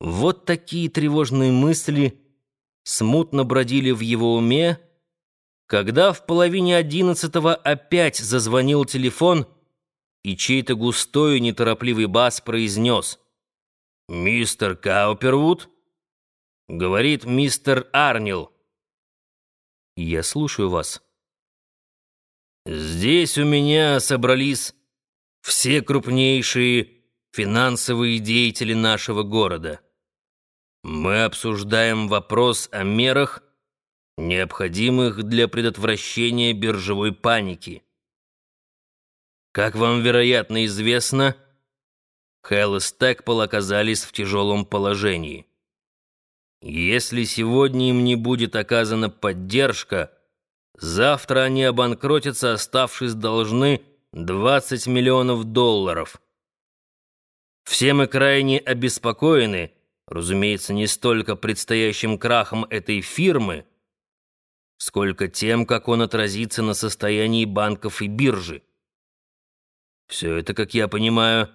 Вот такие тревожные мысли смутно бродили в его уме, когда в половине одиннадцатого опять зазвонил телефон, и чей-то густой и неторопливый бас произнес «Мистер Каупервуд?» — говорит мистер Арнил. «Я слушаю вас». «Здесь у меня собрались все крупнейшие финансовые деятели нашего города». Мы обсуждаем вопрос о мерах, необходимых для предотвращения биржевой паники. Как вам, вероятно, известно, Хелл и Стэкпол оказались в тяжелом положении. Если сегодня им не будет оказана поддержка, завтра они обанкротятся, оставшись должны 20 миллионов долларов. Все мы крайне обеспокоены, Разумеется, не столько предстоящим крахом этой фирмы, сколько тем, как он отразится на состоянии банков и биржи. Все это, как я понимаю,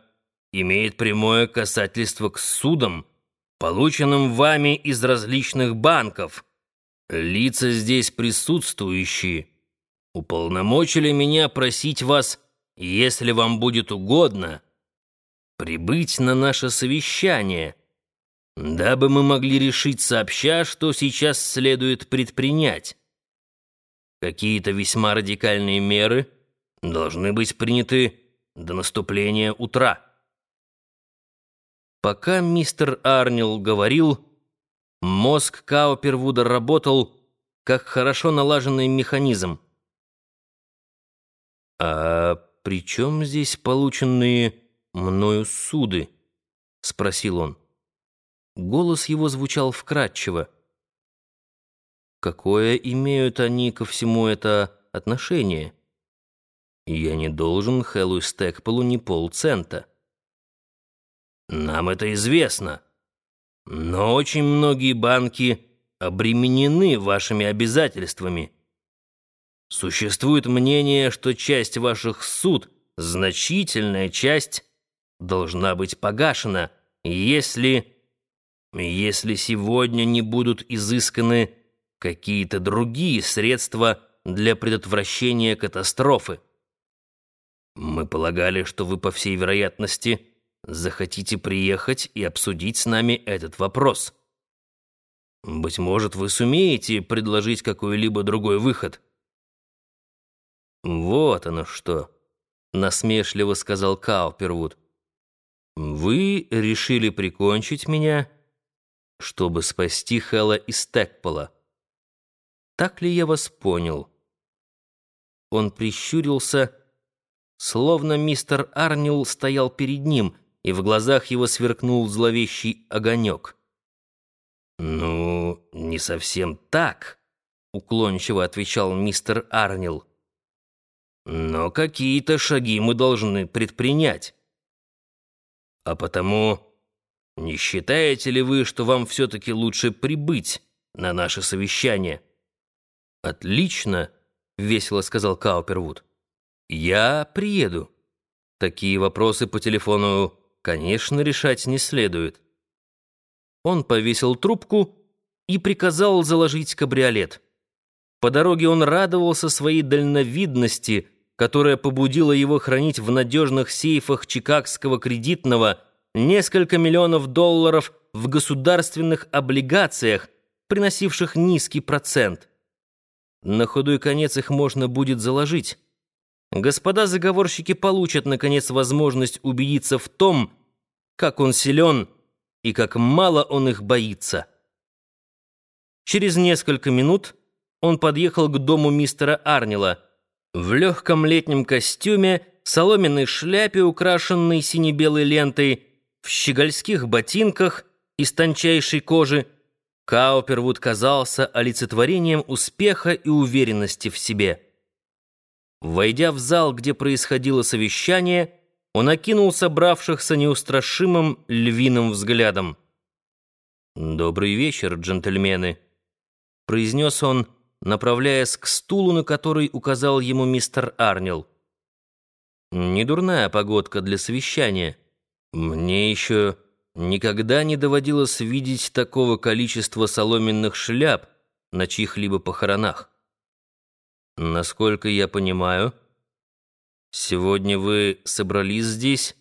имеет прямое касательство к судам, полученным вами из различных банков. Лица здесь присутствующие уполномочили меня просить вас, если вам будет угодно, прибыть на наше совещание — дабы мы могли решить сообща, что сейчас следует предпринять. Какие-то весьма радикальные меры должны быть приняты до наступления утра. Пока мистер Арнил говорил, мозг Каупервуда работал как хорошо налаженный механизм. «А при чем здесь полученные мною суды?» — спросил он. Голос его звучал вкрадчиво. Какое имеют они ко всему это отношение? Я не должен Хэллу Стэкполу ни полцента. Нам это известно. Но очень многие банки обременены вашими обязательствами. Существует мнение, что часть ваших суд, значительная часть, должна быть погашена, если... Если сегодня не будут изысканы какие-то другие средства для предотвращения катастрофы. Мы полагали, что вы, по всей вероятности, захотите приехать и обсудить с нами этот вопрос. Быть может, вы сумеете предложить какой-либо другой выход. Вот оно что, насмешливо сказал Каупервуд. Вы решили прикончить меня чтобы спасти Хэлла из Стэкпола. Так ли я вас понял? Он прищурился, словно мистер Арнил стоял перед ним, и в глазах его сверкнул зловещий огонек. «Ну, не совсем так», — уклончиво отвечал мистер Арнил. «Но какие-то шаги мы должны предпринять. А потому не считаете ли вы, что вам все-таки лучше прибыть на наше совещание?» «Отлично», — весело сказал Каупервуд. «Я приеду. Такие вопросы по телефону, конечно, решать не следует». Он повесил трубку и приказал заложить кабриолет. По дороге он радовался своей дальновидности, которая побудила его хранить в надежных сейфах чикагского кредитного несколько миллионов долларов в государственных облигациях, приносивших низкий процент. На худой конец их можно будет заложить. Господа заговорщики получат, наконец, возможность убедиться в том, как он силен и как мало он их боится. Через несколько минут он подъехал к дому мистера Арнила в легком летнем костюме, соломенной шляпе, украшенной сине-белой лентой, в щегольских ботинках из тончайшей кожи Каупервуд казался олицетворением успеха и уверенности в себе. Войдя в зал, где происходило совещание, он окинул собравшихся неустрашимым львиным взглядом. «Добрый вечер, джентльмены», — произнес он, направляясь к стулу, на который указал ему мистер Арнил. «Недурная погодка для совещания». «Мне еще никогда не доводилось видеть такого количества соломенных шляп на чьих-либо похоронах. Насколько я понимаю, сегодня вы собрались здесь,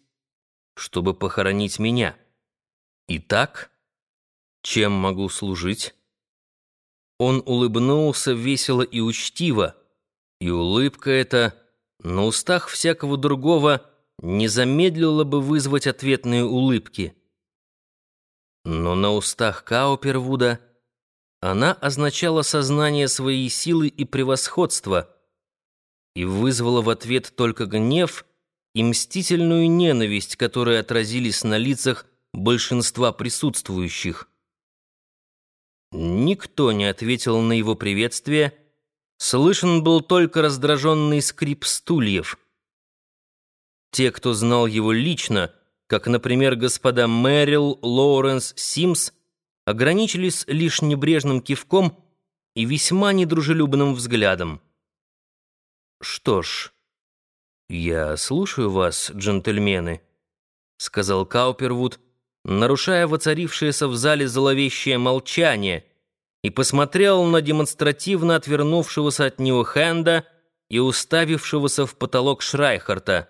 чтобы похоронить меня. Итак, чем могу служить? Он улыбнулся весело и учтиво, и улыбка эта на устах всякого другого не замедлила бы вызвать ответные улыбки. Но на устах Каупервуда она означала сознание своей силы и превосходства и вызвала в ответ только гнев и мстительную ненависть, которые отразились на лицах большинства присутствующих. Никто не ответил на его приветствие, слышен был только раздраженный скрип стульев. Те, кто знал его лично, как, например, господа Мэрил, Лоуренс, Симс, ограничились лишь небрежным кивком и весьма недружелюбным взглядом. «Что ж, я слушаю вас, джентльмены», — сказал Каупервуд, — нарушая воцарившееся в зале зловещее молчание, и посмотрел на демонстративно отвернувшегося от него Хенда и уставившегося в потолок Шрайхарта.